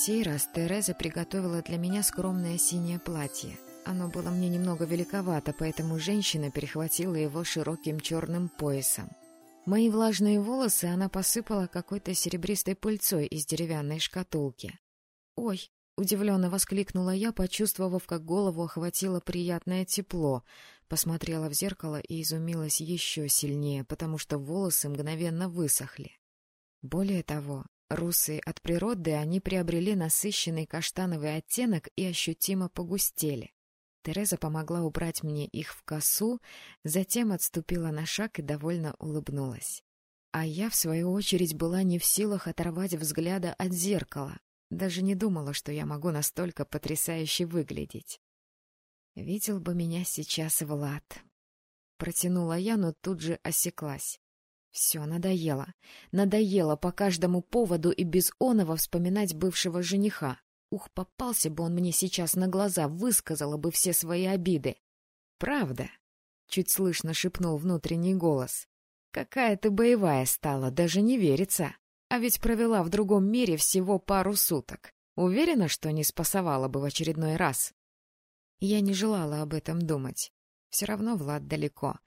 сей раз Тереза приготовила для меня скромное синее платье. Оно было мне немного великовато, поэтому женщина перехватила его широким черным поясом. Мои влажные волосы она посыпала какой-то серебристой пыльцой из деревянной шкатулки. «Ой!» — удивленно воскликнула я, почувствовав, как голову охватило приятное тепло, Посмотрела в зеркало и изумилась еще сильнее, потому что волосы мгновенно высохли. Более того, русые от природы они приобрели насыщенный каштановый оттенок и ощутимо погустели. Тереза помогла убрать мне их в косу, затем отступила на шаг и довольно улыбнулась. А я, в свою очередь, была не в силах оторвать взгляда от зеркала. Даже не думала, что я могу настолько потрясающе выглядеть. Видел бы меня сейчас Влад. Протянула я, но тут же осеклась. Все, надоело. Надоело по каждому поводу и без оного вспоминать бывшего жениха. Ух, попался бы он мне сейчас на глаза, высказала бы все свои обиды. Правда? Чуть слышно шепнул внутренний голос. Какая ты боевая стала, даже не верится. А ведь провела в другом мире всего пару суток. Уверена, что не спасовала бы в очередной раз. Я не желала об этом думать. Все равно Влад далеко.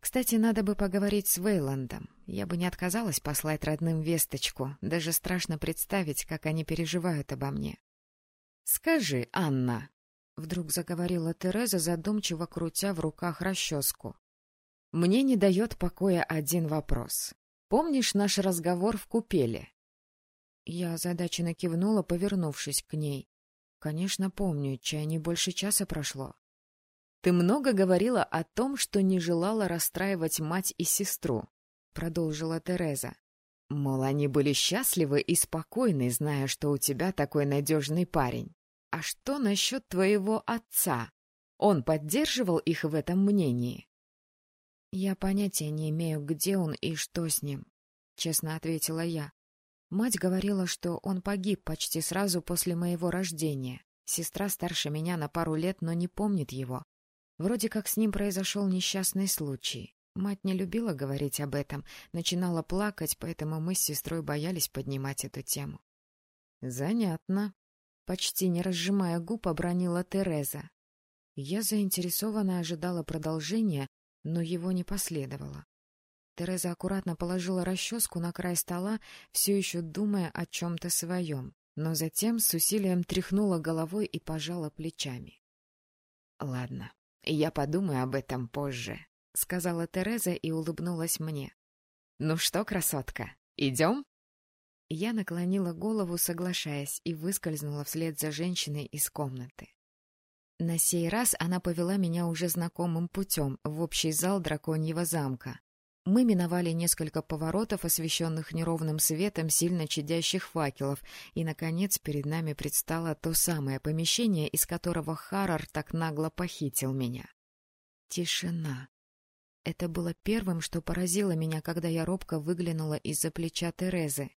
Кстати, надо бы поговорить с Вейландом. Я бы не отказалась послать родным весточку. Даже страшно представить, как они переживают обо мне. — Скажи, Анна, — вдруг заговорила Тереза, задумчиво крутя в руках расческу. — Мне не дает покоя один вопрос. Помнишь наш разговор в купеле? Я озадаченно кивнула, повернувшись к ней. Конечно, помню, чай не больше часа прошло. Ты много говорила о том, что не желала расстраивать мать и сестру, продолжила Тереза. Мол, они были счастливы и спокойны, зная, что у тебя такой надежный парень. А что насчет твоего отца? Он поддерживал их в этом мнении? Я понятия не имею, где он и что с ним, честно ответила я. Мать говорила, что он погиб почти сразу после моего рождения. Сестра старше меня на пару лет, но не помнит его. Вроде как с ним произошел несчастный случай. Мать не любила говорить об этом, начинала плакать, поэтому мы с сестрой боялись поднимать эту тему. — Занятно. Почти не разжимая губ, обронила Тереза. Я заинтересованно ожидала продолжения, но его не последовало. Тереза аккуратно положила расческу на край стола, все еще думая о чем-то своем, но затем с усилием тряхнула головой и пожала плечами. — Ладно, я подумаю об этом позже, — сказала Тереза и улыбнулась мне. — Ну что, красотка, идем? Я наклонила голову, соглашаясь, и выскользнула вслед за женщиной из комнаты. На сей раз она повела меня уже знакомым путем в общий зал драконьего замка, мы миновали несколько поворотов, освещенных неровным светом сильно чадящих факелов, и, наконец, перед нами предстало то самое помещение, из которого Харрор так нагло похитил меня. Тишина. Это было первым, что поразило меня, когда я робко выглянула из-за плеча Терезы.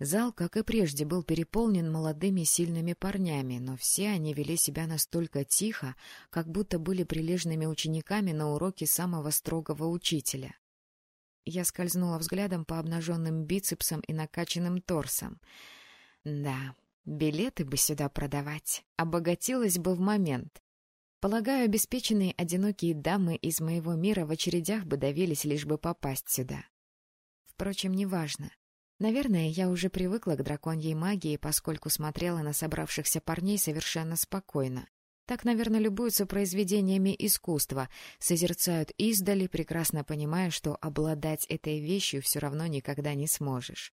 Зал, как и прежде, был переполнен молодыми сильными парнями, но все они вели себя настолько тихо, как будто были прилежными учениками на уроке самого строгого учителя. Я скользнула взглядом по обнаженным бицепсам и накачанным торсам. Да, билеты бы сюда продавать, обогатилась бы в момент. Полагаю, обеспеченные одинокие дамы из моего мира в очередях бы давились, лишь бы попасть сюда. Впрочем, неважно. Наверное, я уже привыкла к драконьей магии, поскольку смотрела на собравшихся парней совершенно спокойно. Так, наверное, любуются произведениями искусства, созерцают издали, прекрасно понимая, что обладать этой вещью все равно никогда не сможешь.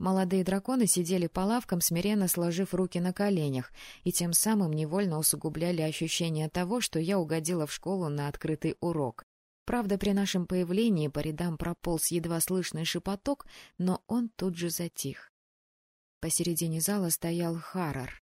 Молодые драконы сидели по лавкам, смиренно сложив руки на коленях, и тем самым невольно усугубляли ощущение того, что я угодила в школу на открытый урок. Правда, при нашем появлении по рядам прополз едва слышный шепоток, но он тут же затих. Посередине зала стоял Харрор.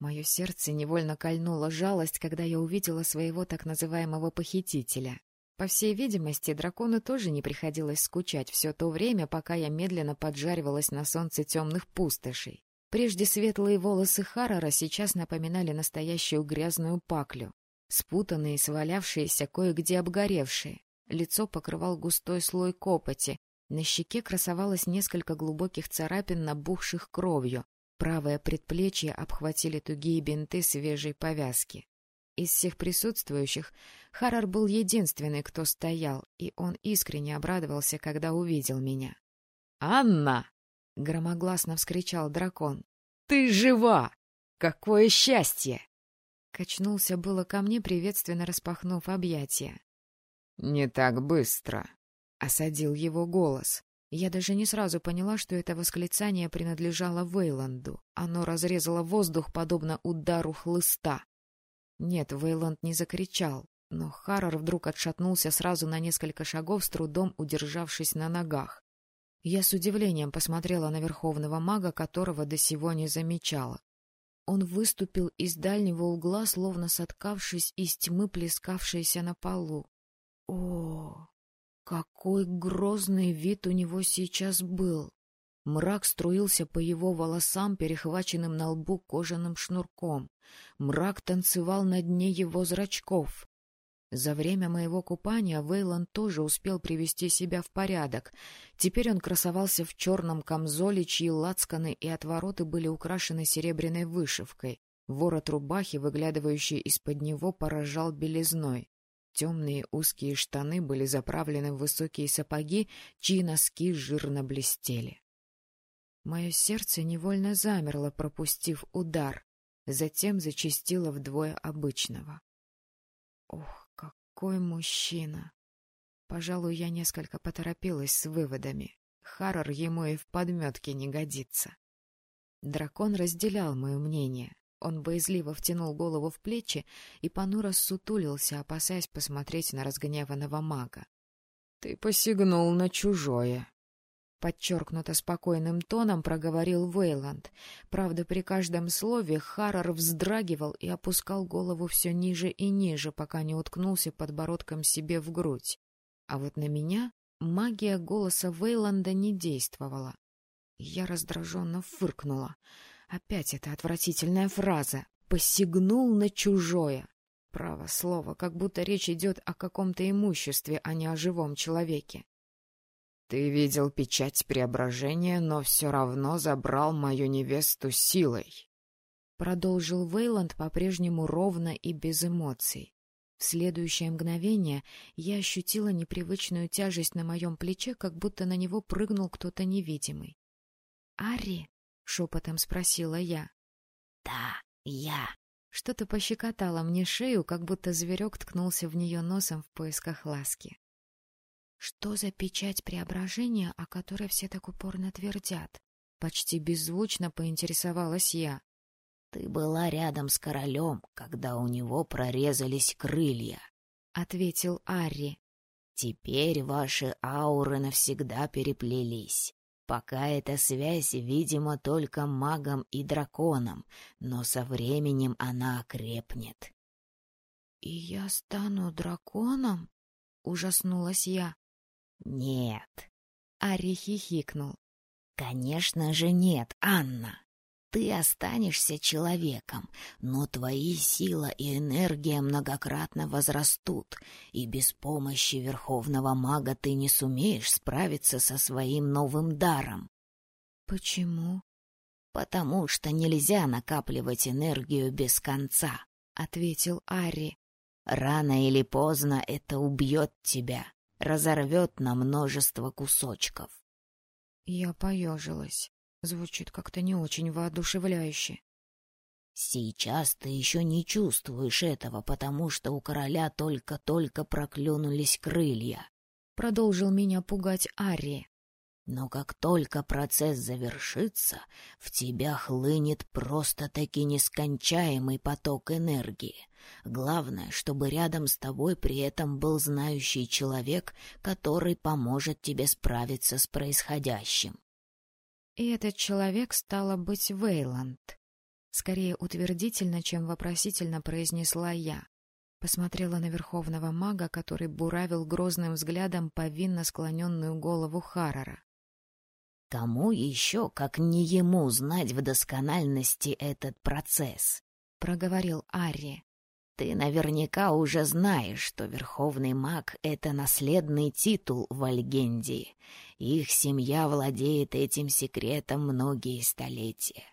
Мое сердце невольно кольнуло жалость, когда я увидела своего так называемого похитителя. По всей видимости, дракону тоже не приходилось скучать все то время, пока я медленно поджаривалась на солнце темных пустошей. Прежде светлые волосы Харрора сейчас напоминали настоящую грязную паклю. Спутанные, свалявшиеся, кое-где обгоревшие. Лицо покрывал густой слой копоти, На щеке красовалось несколько глубоких царапин, набухших кровью. Правое предплечье обхватили тугие бинты свежей повязки. Из всех присутствующих Харрор был единственный, кто стоял, и он искренне обрадовался, когда увидел меня. «Анна!» — громогласно вскричал дракон. «Ты жива! Какое счастье!» Качнулся было ко мне, приветственно распахнув объятия. «Не так быстро», — осадил его голос. Я даже не сразу поняла, что это восклицание принадлежало Вейланду. Оно разрезало воздух, подобно удару хлыста. Нет, Вейланд не закричал, но Харрор вдруг отшатнулся сразу на несколько шагов, с трудом удержавшись на ногах. Я с удивлением посмотрела на верховного мага, которого до сего не замечала. Он выступил из дальнего угла, словно соткавшись из тьмы, плескавшейся на полу. О, какой грозный вид у него сейчас был! Мрак струился по его волосам, перехваченным на лбу кожаным шнурком. Мрак танцевал на дне его зрачков. За время моего купания Вейланд тоже успел привести себя в порядок. Теперь он красовался в черном камзоле, чьи лацканы и отвороты были украшены серебряной вышивкой. Ворот рубахи, выглядывающий из-под него, поражал белизной. Темные узкие штаны были заправлены в высокие сапоги, чьи носки жирно блестели. Мое сердце невольно замерло, пропустив удар, затем зачастило вдвое обычного. Ох, какой мужчина! Пожалуй, я несколько поторопилась с выводами. Харрор ему и в подметке не годится. Дракон разделял мое мнение. Он боязливо втянул голову в плечи и понуро сутулился, опасаясь посмотреть на разгневанного мага. — Ты посягнул на чужое, Подчеркнуто спокойным тоном проговорил Вейланд. Правда, при каждом слове Харрор вздрагивал и опускал голову все ниже и ниже, пока не уткнулся подбородком себе в грудь. А вот на меня магия голоса Вейланда не действовала. Я раздраженно фыркнула. Опять эта отвратительная фраза «посягнул на чужое». Право слово, как будто речь идет о каком-то имуществе, а не о живом человеке. Ты видел печать преображения, но все равно забрал мою невесту силой. Продолжил Вейланд по-прежнему ровно и без эмоций. В следующее мгновение я ощутила непривычную тяжесть на моем плече, как будто на него прыгнул кто-то невидимый. — Ари? — шепотом спросила я. — Да, я. Что-то пощекотало мне шею, как будто зверек ткнулся в нее носом в поисках ласки. Что за печать преображения, о которой все так упорно твердят? Почти беззвучно поинтересовалась я. — Ты была рядом с королем, когда у него прорезались крылья, — ответил Арри. — Теперь ваши ауры навсегда переплелись. Пока эта связь, видимо, только магом и драконом, но со временем она окрепнет. — И я стану драконом? — ужаснулась я. «Нет». Ари хихикнул. «Конечно же нет, Анна. Ты останешься человеком, но твои сила и энергия многократно возрастут, и без помощи Верховного Мага ты не сумеешь справиться со своим новым даром». «Почему?» «Потому что нельзя накапливать энергию без конца», — ответил Ари. «Рано или поздно это убьет тебя, разорвет на множество кусочков. Я поежилась. Звучит как-то не очень воодушевляюще. Сейчас ты еще не чувствуешь этого, потому что у короля только-только проклюнулись крылья. Продолжил меня пугать Ари. Но как только процесс завершится, в тебя хлынет просто-таки нескончаемый поток энергии. Главное, чтобы рядом с тобой при этом был знающий человек, который поможет тебе справиться с происходящим. И этот человек стало быть Вейланд. Скорее утвердительно, чем вопросительно произнесла я. Посмотрела на верховного мага, который буравил грозным взглядом повинно склоненную голову Харрора. Кому еще, как не ему, знать в доскональности этот процесс? — проговорил Арри. Ты наверняка уже знаешь, что Верховный Маг — это наследный титул в Альгендии. Их семья владеет этим секретом многие столетия.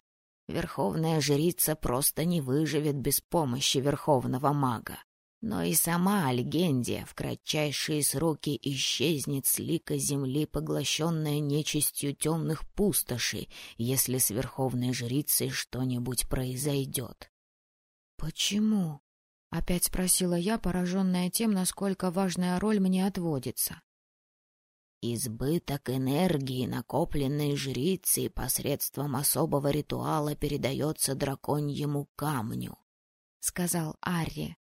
Верховная жрица просто не выживет без помощи Верховного Мага. Но и сама Альгендия в кратчайшие сроки исчезнет с лика земли, поглощенная нечистью темных пустошей, если с Верховной Жрицей что-нибудь произойдет. — Почему? — опять спросила я, пораженная тем, насколько важная роль мне отводится. Избыток энергии, накопленной жрицей посредством особого ритуала, передается драконьему камню, — сказал Арри.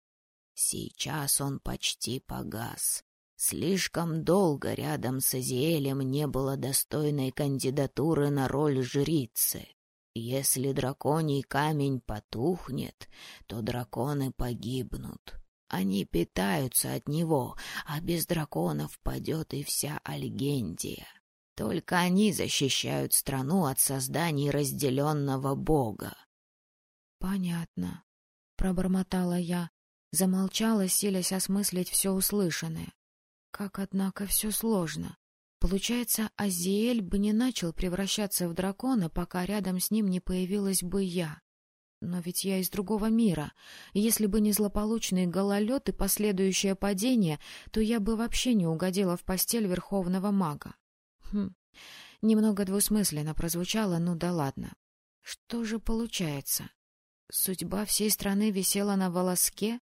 Сейчас он почти погас. Слишком долго рядом с Азиэлем не было достойной кандидатуры на роль жрицы. Если драконий камень потухнет, то драконы погибнут. Они питаются от него, а без драконов падет и вся Альгендия. Только они защищают страну от созданий разделенного бога. — Понятно, — пробормотала я, замолчала, силясь осмыслить все услышанное. Как, однако, все сложно. Получается, Азиэль бы не начал превращаться в дракона, пока рядом с ним не появилась бы я. Но ведь я из другого мира. Если бы не злополучный гололед и последующее падение, то я бы вообще не угодила в постель верховного мага. Хм, немного двусмысленно прозвучало, ну да ладно. Что же получается? Судьба всей страны висела на волоске?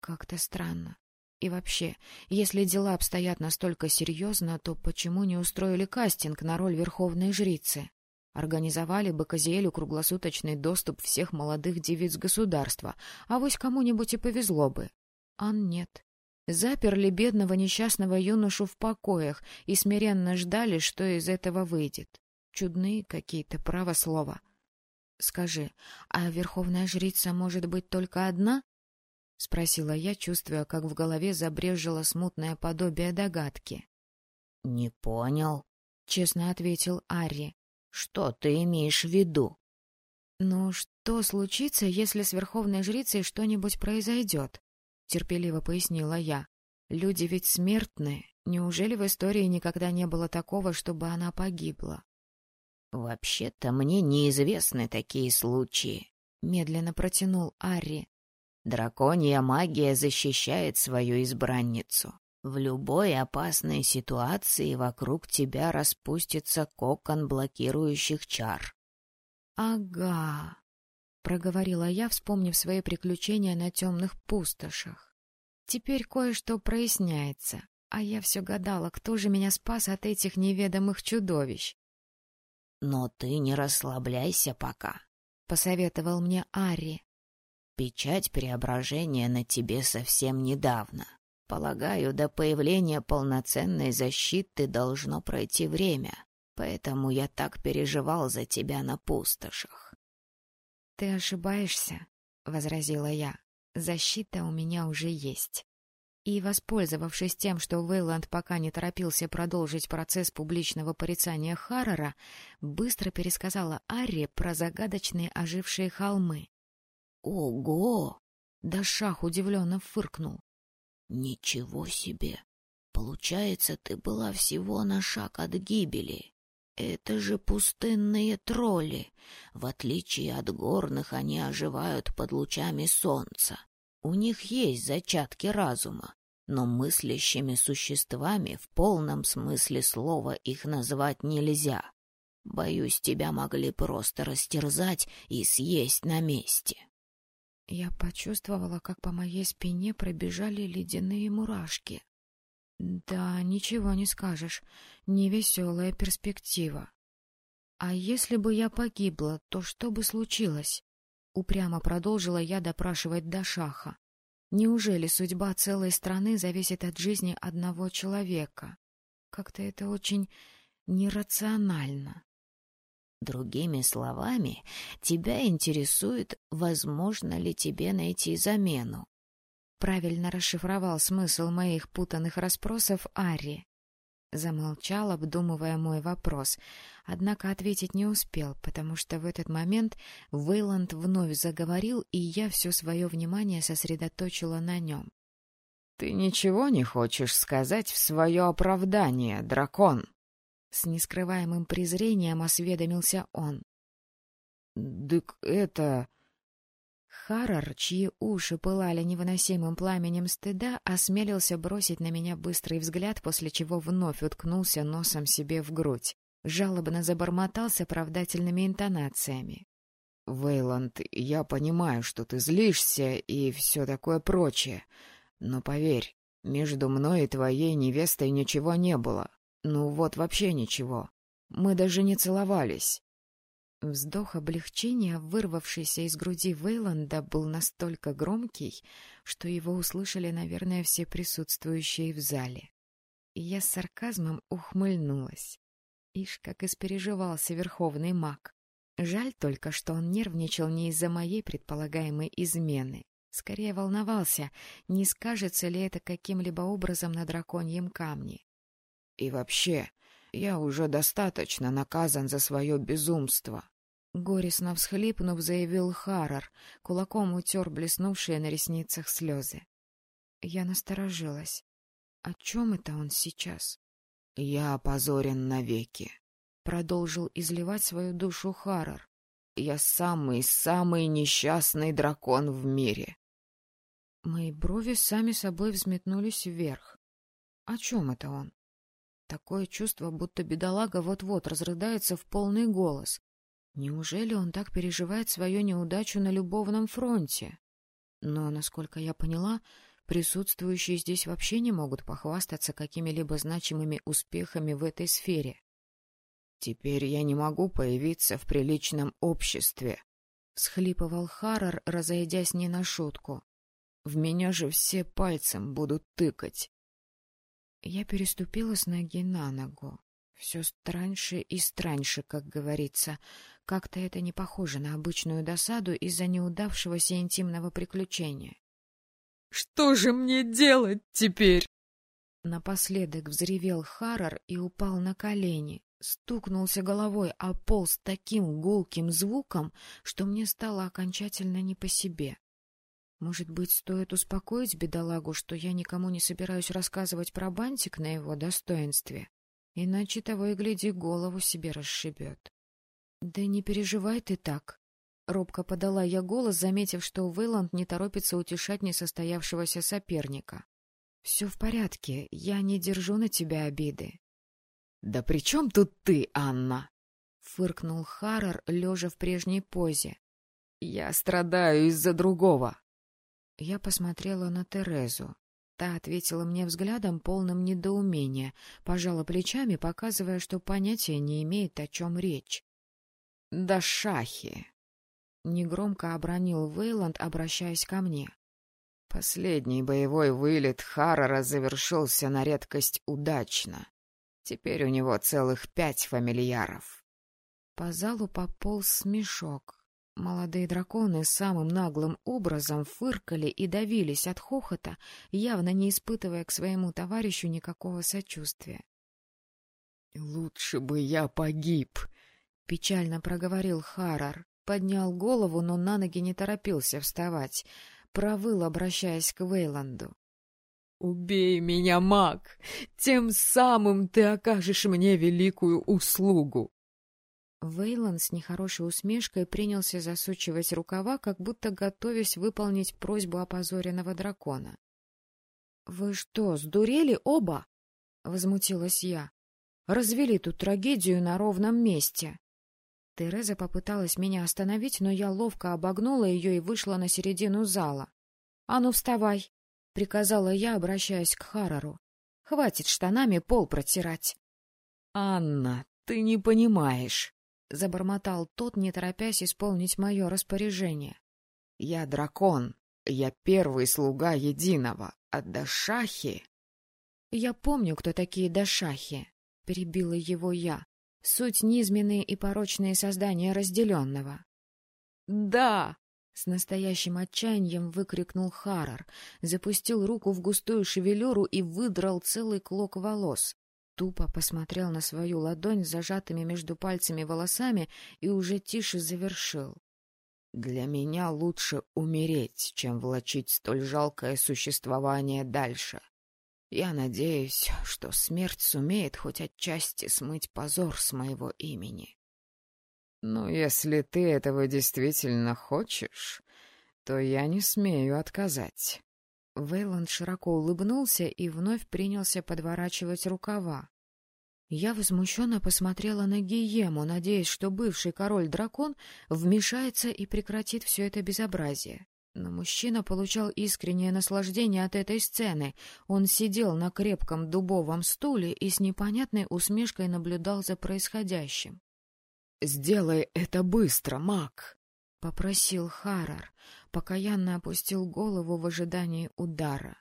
Как-то странно. И вообще, если дела обстоят настолько серьезно, то почему не устроили кастинг на роль верховной жрицы? Организовали бы Казиэлю круглосуточный доступ всех молодых девиц государства, а вось кому-нибудь и повезло бы. Ан нет. Заперли бедного несчастного юношу в покоях и смиренно ждали, что из этого выйдет. Чудные какие-то, право слова. Скажи, а верховная жрица может быть только одна? — спросила я, чувствуя, как в голове забрежило смутное подобие догадки. — Не понял, — честно ответил Арри. — Что ты имеешь в виду? — Ну, что случится, если с Верховной Жрицей что-нибудь произойдет? — терпеливо пояснила я. — Люди ведь смертные. Неужели в истории никогда не было такого, чтобы она погибла? — Вообще-то мне неизвестны такие случаи, — медленно протянул Арри. Драконья магия защищает свою избранницу. В любой опасной ситуации вокруг тебя распустится кокон блокирующих чар. — Ага, — проговорила я, вспомнив свои приключения на темных пустошах. Теперь кое-что проясняется, а я все гадала, кто же меня спас от этих неведомых чудовищ. — Но ты не расслабляйся пока, — посоветовал мне Ари. Печать преображения на тебе совсем недавно. Полагаю, до появления полноценной защиты должно пройти время, поэтому я так переживал за тебя на пустошах. — Ты ошибаешься, — возразила я. — Защита у меня уже есть. И, воспользовавшись тем, что Вейланд пока не торопился продолжить процесс публичного порицания Харрора, быстро пересказала Арре про загадочные ожившие холмы. Ого! Да шах удивленно фыркнул. Ничего себе! Получается, ты была всего на шаг от гибели. Это же пустынные тролли. В отличие от горных, они оживают под лучами солнца. У них есть зачатки разума, но мыслящими существами в полном смысле слова их назвать нельзя. Боюсь, тебя могли просто растерзать и съесть на месте. Я почувствовала, как по моей спине пробежали ледяные мурашки. Да, ничего не скажешь, невеселая перспектива. А если бы я погибла, то что бы случилось? Упрямо продолжила я допрашивать Дашаха. Неужели судьба целой страны зависит от жизни одного человека? Как-то это очень нерационально. Другими словами, тебя интересует, возможно ли тебе найти замену. Правильно расшифровал смысл моих путанных расспросов Ари. Замолчал, обдумывая мой вопрос. Однако ответить не успел, потому что в этот момент Вейланд вновь заговорил, и я все свое внимание сосредоточила на нем. — Ты ничего не хочешь сказать в свое оправдание, дракон? С нескрываемым презрением осведомился он. — Дык это... Харрор, чьи уши пылали невыносимым пламенем стыда, осмелился бросить на меня быстрый взгляд, после чего вновь уткнулся носом себе в грудь. Жалобно забормотал с оправдательными интонациями. — Вейланд, я понимаю, что ты злишься и все такое прочее, но поверь, между мной и твоей невестой ничего не было. Ну вот вообще ничего. Мы даже не целовались. Вздох облегчения, вырвавшийся из груди Вейланда, был настолько громкий, что его услышали, наверное, все присутствующие в зале. И я с сарказмом ухмыльнулась. Ишь, как испереживался верховный маг. Жаль только, что он нервничал не из-за моей предполагаемой измены. Скорее волновался, не скажется ли это каким-либо образом на драконьем камне. И вообще, я уже достаточно наказан за свое безумство. Горестно всхлипнув, заявил Харрор, кулаком утер блеснувшие на ресницах слезы. Я насторожилась. О чем это он сейчас? — Я опозорен навеки, — продолжил изливать свою душу Харрор. — Я самый-самый несчастный дракон в мире. Мои брови сами собой взметнулись вверх. О чем это он? Такое чувство, будто бедолага вот-вот разрыдается в полный голос. Неужели он так переживает свою неудачу на любовном фронте? Но, насколько я поняла, присутствующие здесь вообще не могут похвастаться какими-либо значимыми успехами в этой сфере. «Теперь я не могу появиться в приличном обществе», — всхлипывал Харрор, разойдясь не на шутку. «В меня же все пальцем будут тыкать». Я переступила с ноги на ногу. Все страньше и страньше, как говорится. Как-то это не похоже на обычную досаду из-за неудавшегося интимного приключения. — Что же мне делать теперь? Напоследок взревел Харрор и упал на колени, стукнулся головой о пол с таким гулким звуком, что мне стало окончательно не по себе. Может быть, стоит успокоить бедолагу, что я никому не собираюсь рассказывать про бантик на его достоинстве? Иначе того и гляди, голову себе расшибет. — Да не переживай ты так. Робко подала я голос, заметив, что Вейланд не торопится утешать несостоявшегося соперника. — Все в порядке, я не держу на тебя обиды. — Да при чем тут ты, Анна? — фыркнул Харрор, лежа в прежней позе. — Я страдаю из-за другого. Я посмотрела на Терезу. Та ответила мне взглядом, полным недоумения, пожала плечами, показывая, что понятия не имеет, о чем речь. — Да шахи! — негромко обронил Вейланд, обращаясь ко мне. Последний боевой вылет Харрора завершился на редкость удачно. Теперь у него целых пять фамильяров. По залу пополз смешок. Молодые драконы самым наглым образом фыркали и давились от хохота, явно не испытывая к своему товарищу никакого сочувствия. — Лучше бы я погиб, — печально проговорил Харар. Поднял голову, но на ноги не торопился вставать. Провыл, обращаясь к Вейланду. — Убей меня, маг! Тем самым ты окажешь мне великую услугу! Вейланд с нехорошей усмешкой принялся засучивать рукава, как будто готовясь выполнить просьбу опозоренного дракона. — Вы что, сдурели оба? — возмутилась я. — Развели тут трагедию на ровном месте. Тереза попыталась меня остановить, но я ловко обогнула ее и вышла на середину зала. — А ну, вставай! — приказала я, обращаясь к Харару. — Хватит штанами пол протирать. — Анна, ты не понимаешь. — забормотал тот, не торопясь исполнить мое распоряжение. — Я дракон. Я первый слуга единого. А Дашахи... — Я помню, кто такие Дашахи, — перебила его я. Суть низменные и порочные создания разделенного. — Да! — с настоящим отчаянием выкрикнул Харрор, запустил руку в густую шевелюру и выдрал целый клок волос. Тупо посмотрел на свою ладонь с зажатыми между пальцами волосами и уже тише завершил. «Для меня лучше умереть, чем влачить столь жалкое существование дальше. Я надеюсь, что смерть сумеет хоть отчасти смыть позор с моего имени». «Ну, если ты этого действительно хочешь, то я не смею отказать». Вейланд широко улыбнулся и вновь принялся подворачивать рукава. Я возмущенно посмотрела на Гиему, надеясь, что бывший король-дракон вмешается и прекратит все это безобразие. Но мужчина получал искреннее наслаждение от этой сцены. Он сидел на крепком дубовом стуле и с непонятной усмешкой наблюдал за происходящим. — Сделай это быстро, маг! — попросил Харар покаянно опустил голову в ожидании удара.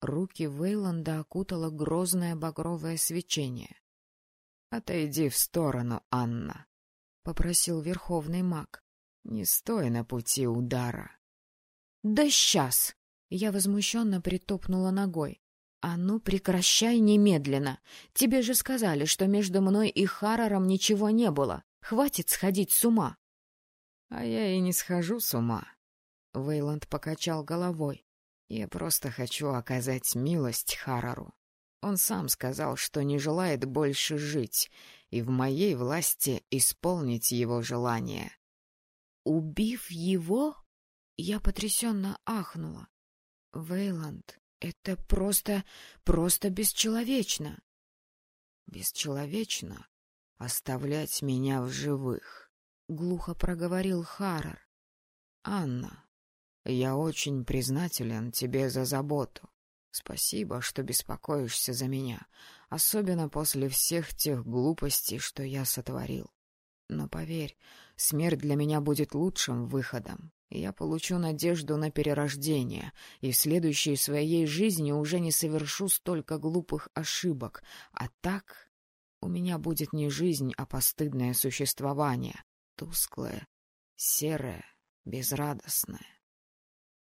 Руки Вейланда окутало грозное багровое свечение. — Отойди в сторону, Анна, — попросил верховный маг. — Не стой на пути удара. — Да сейчас! — я возмущенно притопнула ногой. — А ну, прекращай немедленно! Тебе же сказали, что между мной и Харрором ничего не было. Хватит сходить с ума! — А я и не схожу с ума, Вейланд покачал головой. «Я просто хочу оказать милость Харару. Он сам сказал, что не желает больше жить, и в моей власти исполнить его желание». «Убив его?» Я потрясенно ахнула. «Вейланд, это просто... просто бесчеловечно!» «Бесчеловечно оставлять меня в живых», — глухо проговорил Харар. «Анна, я очень признателен тебе за заботу. Спасибо, что беспокоишься за меня, особенно после всех тех глупостей, что я сотворил. Но поверь, смерть для меня будет лучшим выходом. Я получу надежду на перерождение, и в следующей своей жизни уже не совершу столько глупых ошибок. А так у меня будет не жизнь, а постыдное существование, тусклое, серое, безрадостное.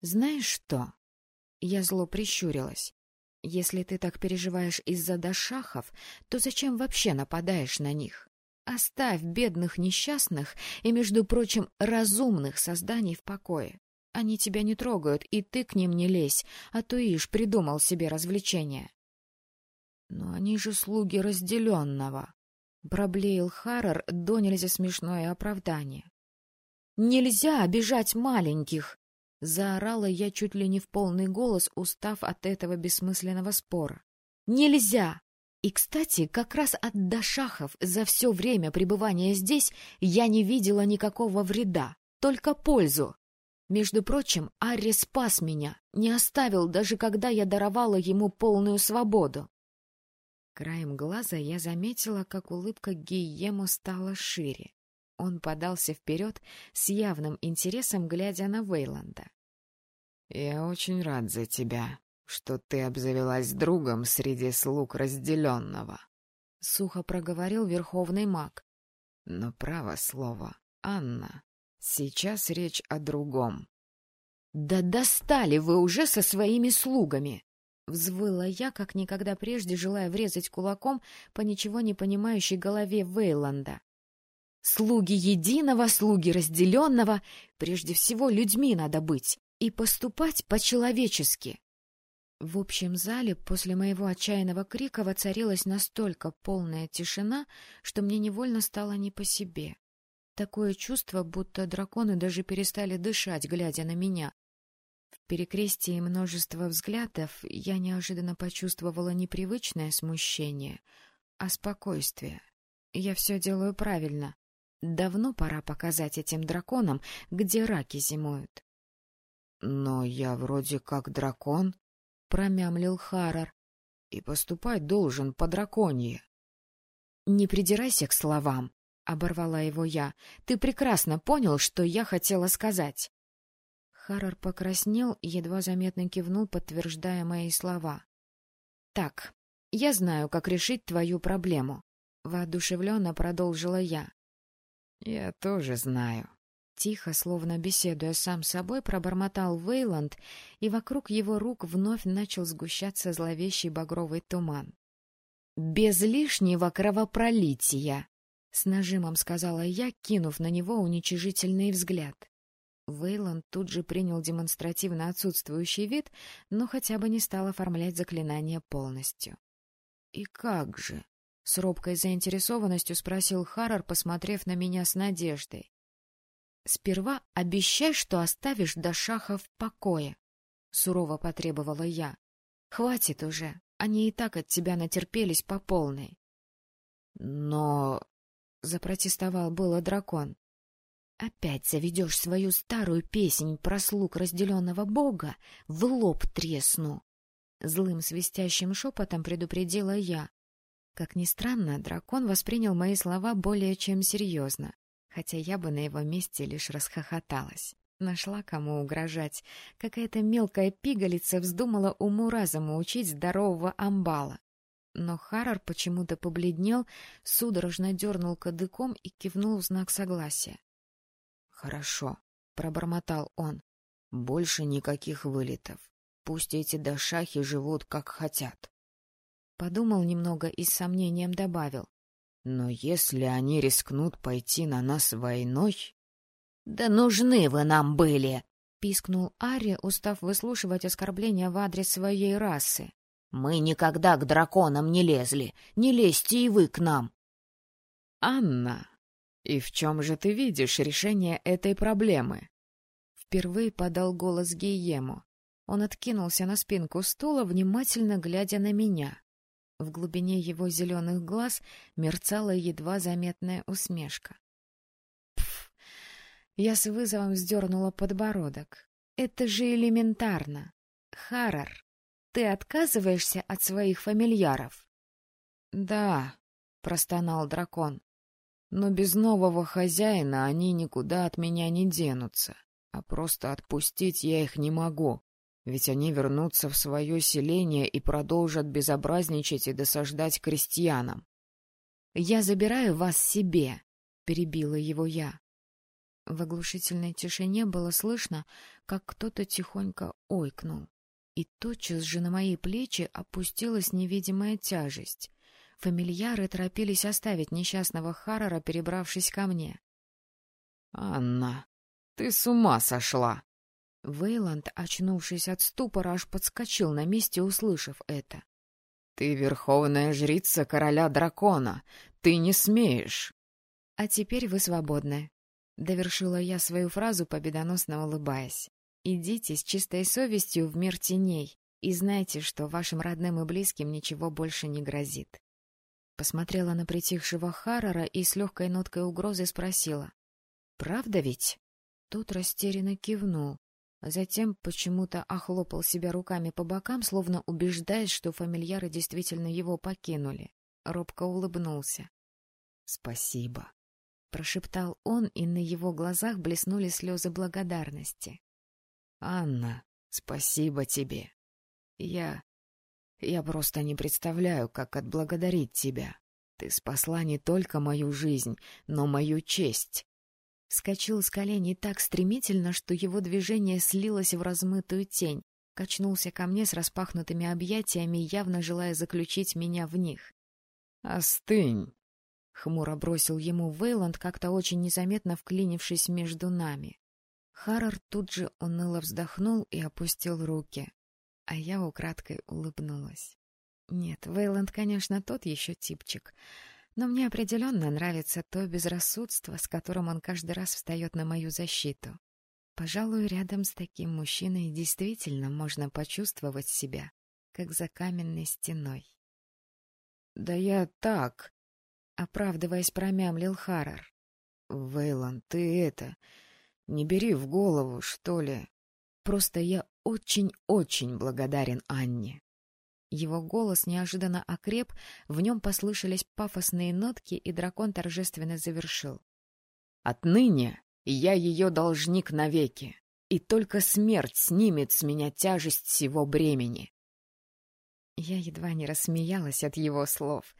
«Знаешь что?» Я зло прищурилась. «Если ты так переживаешь из-за дашахов, то зачем вообще нападаешь на них? Оставь бедных несчастных и, между прочим, разумных созданий в покое. Они тебя не трогают, и ты к ним не лезь, а то ишь придумал себе развлечение». «Но они же слуги разделенного», — проблеял Харрор до нельзя смешное оправдание. «Нельзя обижать маленьких!» Заорала я чуть ли не в полный голос, устав от этого бессмысленного спора. «Нельзя!» И, кстати, как раз от Дашахов за все время пребывания здесь я не видела никакого вреда, только пользу. Между прочим, Арри спас меня, не оставил, даже когда я даровала ему полную свободу. Краем глаза я заметила, как улыбка Гиему стала шире. Он подался вперед с явным интересом, глядя на Вейланда. «Я очень рад за тебя, что ты обзавелась другом среди слуг разделенного», — сухо проговорил верховный маг. «Но право слово, Анна, сейчас речь о другом». «Да достали вы уже со своими слугами!» Взвыла я, как никогда прежде, желая врезать кулаком по ничего не понимающей голове Вейланда. «Слуги единого, слуги разделенного, прежде всего людьми надо быть и поступать по-человечески. В общем зале после моего отчаянного крика воцарилась настолько полная тишина, что мне невольно стало не по себе. Такое чувство, будто драконы даже перестали дышать, глядя на меня. В перекрестии множества взглядов я неожиданно почувствовала непривычное смущение, а спокойствие. Я все делаю правильно. Давно пора показать этим драконам, где раки зимуют. «Но я вроде как дракон», — промямлил Харрор, — «и поступать должен по драконье». «Не придирайся к словам», — оборвала его я. «Ты прекрасно понял, что я хотела сказать». Харрор покраснел и едва заметно кивнул, подтверждая мои слова. «Так, я знаю, как решить твою проблему», — воодушевленно продолжила я. «Я тоже знаю», Тихо, словно беседуя сам с собой, пробормотал Вейланд, и вокруг его рук вновь начал сгущаться зловещий багровый туман. без лишнего кровопролития, — с нажимом сказала я, кинув на него уничижительный взгляд. Вейланд тут же принял демонстративно отсутствующий вид, но хотя бы не стал оформлять заклинание полностью. — И как же? — с робкой заинтересованностью спросил Харрор, посмотрев на меня с надеждой. — Сперва обещай, что оставишь Дашаха в покое, — сурово потребовала я. — Хватит уже, они и так от тебя натерпелись по полной. — Но... — запротестовал было дракон. — Опять заведешь свою старую песнь про слуг разделенного бога, в лоб тресну. Злым свистящим шепотом предупредила я. Как ни странно, дракон воспринял мои слова более чем серьезно хотя я бы на его месте лишь расхохоталась. Нашла кому угрожать. Какая-то мелкая пигалица вздумала уму-разуму учить здорового амбала. Но Харрор почему-то побледнел, судорожно дернул кадыком и кивнул в знак согласия. — Хорошо, — пробормотал он. — Больше никаких вылетов. Пусть эти дошахи живут как хотят. Подумал немного и с сомнением добавил. Но если они рискнут пойти на нас войной... — Да нужны вы нам были! — пискнул Ари, устав выслушивать оскорбления в адрес своей расы. — Мы никогда к драконам не лезли. Не лезьте и вы к нам. — Анна, и в чем же ты видишь решение этой проблемы? Впервые подал голос Гиему. Он откинулся на спинку стула, внимательно глядя на меня. В глубине его зеленых глаз мерцала едва заметная усмешка. Пф! Я с вызовом вздернула подбородок. Это же элементарно. Харар, ты отказываешься от своих фамильяров? — Да, — простонал дракон. — Но без нового хозяина они никуда от меня не денутся, а просто отпустить я их не могу. Ведь они вернутся в свое селение и продолжат безобразничать и досаждать крестьянам. — Я забираю вас себе, — перебила его я. В оглушительной тишине было слышно, как кто-то тихонько ойкнул. И тотчас же на мои плечи опустилась невидимая тяжесть. Фамильяры торопились оставить несчастного Харрора, перебравшись ко мне. — Анна, ты с ума сошла! Вейланд, очнувшись от ступора, аж подскочил на месте, услышав это. — Ты верховная жрица короля дракона. Ты не смеешь. — А теперь вы свободны. Довершила я свою фразу, победоносно улыбаясь. Идите с чистой совестью в мир теней и знайте, что вашим родным и близким ничего больше не грозит. Посмотрела на притихшего Харрора и с легкой ноткой угрозы спросила. — Правда ведь? Тот растерянно кивнул, а затем почему-то охлопал себя руками по бокам, словно убеждаясь, что фамильяры действительно его покинули. Робко улыбнулся. — Спасибо, — прошептал он, и на его глазах блеснули слезы благодарности. — Анна, спасибо тебе. Я... я просто не представляю, как отблагодарить тебя. Ты спасла не только мою жизнь, но мою честь вскочил с коленей так стремительно, что его движение слилось в размытую тень, качнулся ко мне с распахнутыми объятиями, явно желая заключить меня в них. «Остынь!» — хмуро бросил ему Вейланд, как-то очень незаметно вклинившись между нами. Харрор тут же уныло вздохнул и опустил руки, а я украдкой улыбнулась. Нет, Вейланд, конечно, тот еще типчик — но мне определенно нравится то безрассудство, с которым он каждый раз встает на мою защиту. Пожалуй, рядом с таким мужчиной действительно можно почувствовать себя, как за каменной стеной. — Да я так, — оправдываясь, промямлил Харрор. — Вейлон, ты это... Не бери в голову, что ли. Просто я очень-очень благодарен Анне. Его голос неожиданно окреп, в нем послышались пафосные нотки, и дракон торжественно завершил. «Отныне я ее должник навеки, и только смерть снимет с меня тяжесть всего бремени». Я едва не рассмеялась от его слов.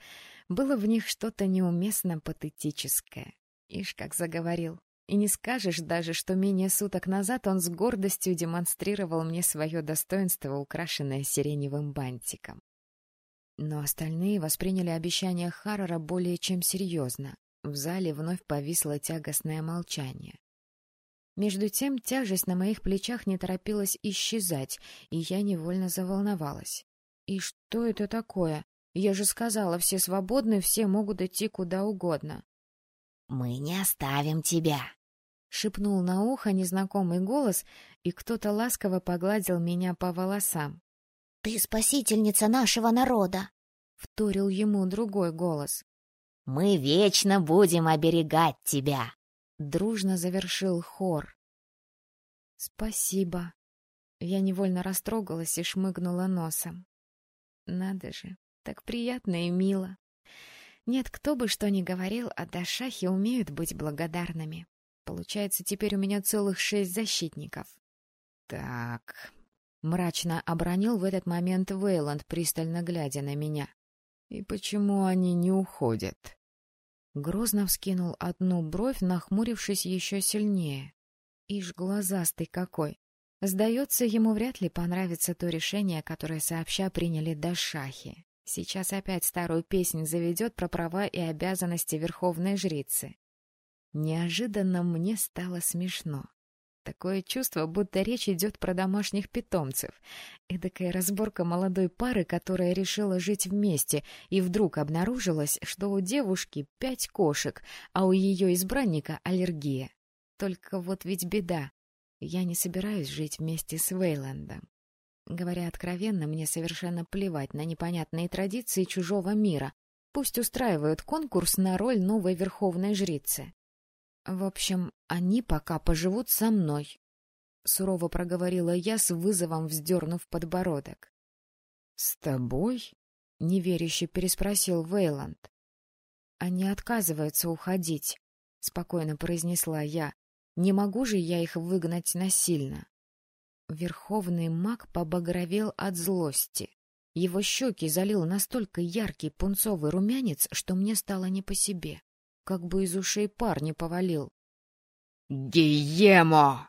Было в них что-то неуместно патетическое. Ишь, как заговорил. И не скажешь даже, что менее суток назад он с гордостью демонстрировал мне свое достоинство, украшенное сиреневым бантиком. Но остальные восприняли обещание Харрора более чем серьезно. В зале вновь повисло тягостное молчание. Между тем тяжесть на моих плечах не торопилась исчезать, и я невольно заволновалась. И что это такое? Я же сказала, все свободны, все могут идти куда угодно. — Мы не оставим тебя, — шепнул на ухо незнакомый голос, и кто-то ласково погладил меня по волосам. — Ты спасительница нашего народа, — вторил ему другой голос. — Мы вечно будем оберегать тебя, — дружно завершил хор. — Спасибо. Я невольно растрогалась и шмыгнула носом. Надо же, так приятно и мило. Нет, кто бы что ни говорил, а дашахи умеют быть благодарными. Получается, теперь у меня целых шесть защитников. Так, мрачно обронил в этот момент Вейланд, пристально глядя на меня. И почему они не уходят? Грозно вскинул одну бровь, нахмурившись еще сильнее. Ишь, глазастый какой! Сдается, ему вряд ли понравится то решение, которое сообща приняли Дашахи. Сейчас опять старую песнь заведет про права и обязанности верховной жрицы. Неожиданно мне стало смешно. Такое чувство, будто речь идет про домашних питомцев. Эдакая разборка молодой пары, которая решила жить вместе, и вдруг обнаружилось, что у девушки пять кошек, а у ее избранника аллергия. Только вот ведь беда. Я не собираюсь жить вместе с Вейландом. Говоря откровенно, мне совершенно плевать на непонятные традиции чужого мира. Пусть устраивают конкурс на роль новой верховной жрицы. В общем, они пока поживут со мной. Сурово проговорила я с вызовом, вздернув подбородок. — С тобой? — неверяще переспросил Вейланд. — Они отказываются уходить, — спокойно произнесла я. Не могу же я их выгнать насильно. Верховный маг побагровел от злости. Его щеки залил настолько яркий пунцовый румянец, что мне стало не по себе. Как бы из ушей пар не повалил. «Гиемо!»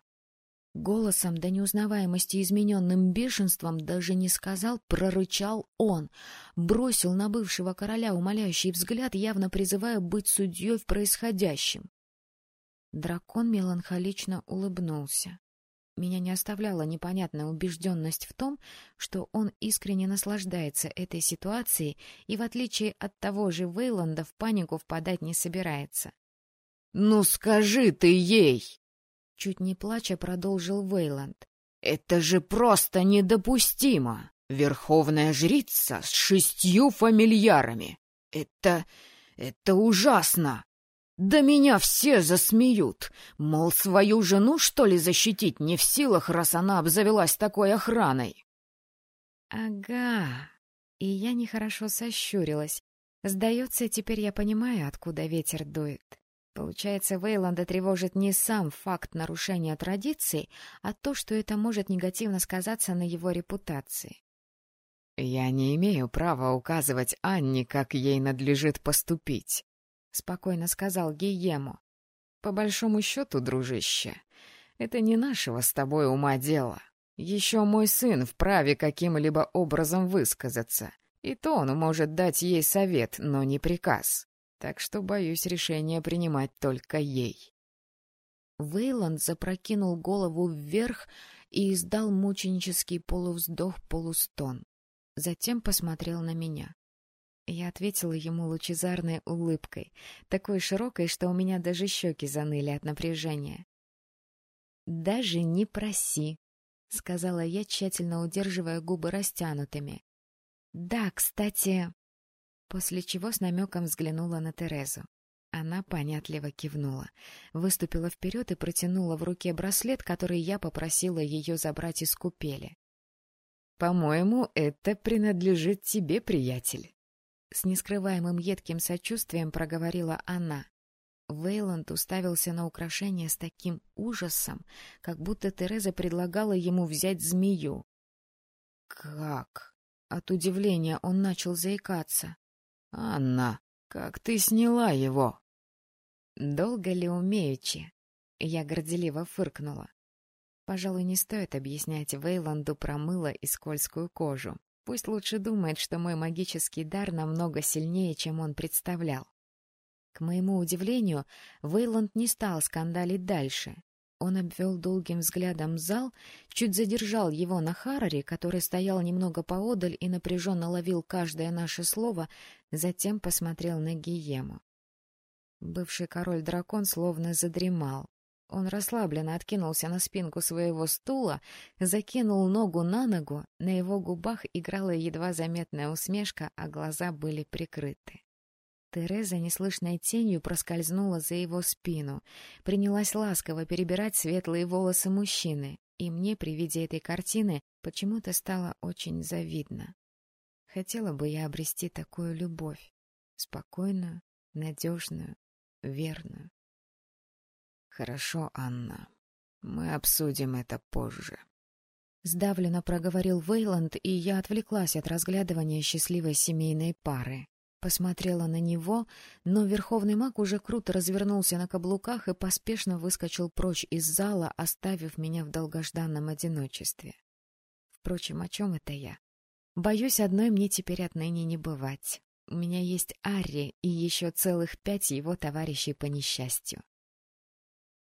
Голосом до неузнаваемости измененным бешенством даже не сказал, прорычал он. Бросил на бывшего короля умоляющий взгляд, явно призывая быть судьей в происходящем. Дракон меланхолично улыбнулся. Меня не оставляла непонятная убежденность в том, что он искренне наслаждается этой ситуацией и, в отличие от того же Вейланда, в панику впадать не собирается. — Ну скажи ты ей! — чуть не плача продолжил Вейланд. — Это же просто недопустимо! Верховная жрица с шестью фамильярами! Это... это ужасно! Да меня все засмеют. Мол, свою жену, что ли, защитить не в силах, раз она обзавелась такой охраной. Ага. И я нехорошо сощурилась. Сдается, теперь я понимаю, откуда ветер дует. Получается, Вейланда тревожит не сам факт нарушения традиций, а то, что это может негативно сказаться на его репутации. «Я не имею права указывать Анне, как ей надлежит поступить», — спокойно сказал Гиему. — По большому счету, дружище, это не нашего с тобой ума дело. Еще мой сын вправе каким-либо образом высказаться, и то он может дать ей совет, но не приказ. Так что, боюсь, решение принимать только ей. Вейланд запрокинул голову вверх и издал мученический полувздох-полустон. Затем посмотрел на меня. Я ответила ему лучезарной улыбкой, такой широкой, что у меня даже щеки заныли от напряжения. «Даже не проси», — сказала я, тщательно удерживая губы растянутыми. «Да, кстати...» После чего с намеком взглянула на Терезу. Она понятливо кивнула, выступила вперед и протянула в руке браслет, который я попросила ее забрать из купели. «По-моему, это принадлежит тебе, приятель». С нескрываемым едким сочувствием проговорила она. Вейланд уставился на украшение с таким ужасом, как будто Тереза предлагала ему взять змею. «Как?» От удивления он начал заикаться. «Анна, как ты сняла его?» «Долго ли умеючи?» Я горделиво фыркнула. Пожалуй, не стоит объяснять Вейланду про мыло и скользкую кожу. Пусть лучше думает, что мой магический дар намного сильнее, чем он представлял. К моему удивлению, Вейланд не стал скандалить дальше. Он обвел долгим взглядом зал, чуть задержал его на Хараре, который стоял немного поодаль и напряженно ловил каждое наше слово, затем посмотрел на Гиему. Бывший король-дракон словно задремал. Он расслабленно откинулся на спинку своего стула, закинул ногу на ногу, на его губах играла едва заметная усмешка, а глаза были прикрыты. Тереза неслышной тенью проскользнула за его спину, принялась ласково перебирать светлые волосы мужчины, и мне при виде этой картины почему-то стало очень завидно. Хотела бы я обрести такую любовь, спокойную, надежную, верную. «Хорошо, Анна. Мы обсудим это позже». Сдавленно проговорил Вейланд, и я отвлеклась от разглядывания счастливой семейной пары. Посмотрела на него, но верховный маг уже круто развернулся на каблуках и поспешно выскочил прочь из зала, оставив меня в долгожданном одиночестве. Впрочем, о чем это я? Боюсь, одной мне теперь отныне не бывать. У меня есть Арри и еще целых пять его товарищей по несчастью.